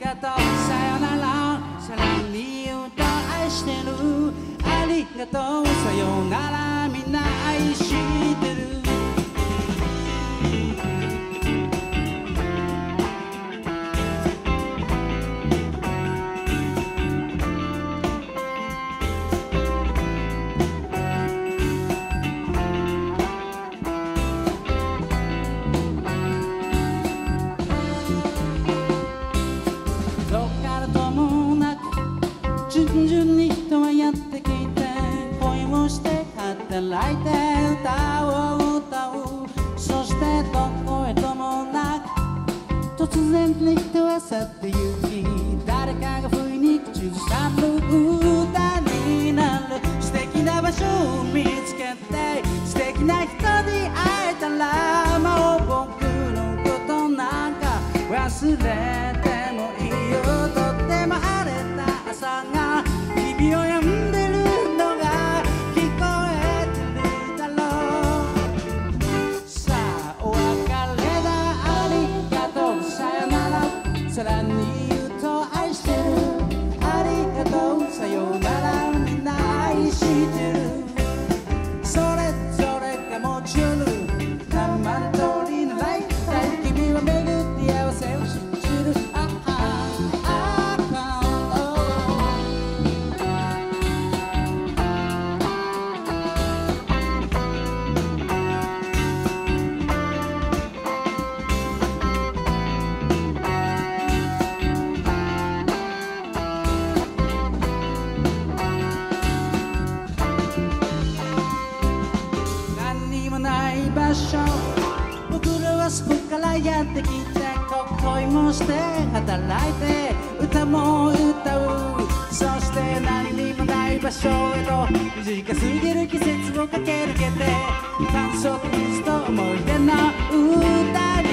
がとう。さよなら。さらに言うと愛してる。ありがとう。さよなら。みんな愛してる。順々に人はやってきて恋をして働いて歌を歌う。そしてどこへともなく。突然に人は去ってゆき誰かが不意に口ずさむ歌になる。素敵な場所を見つけて素敵な人に会え愛しましょう。僕らはそこからやってきて恋もして働いて歌も歌うそして何にもない場所へと短すぎる季節を駆け抜けて感想と水と思い出の歌に。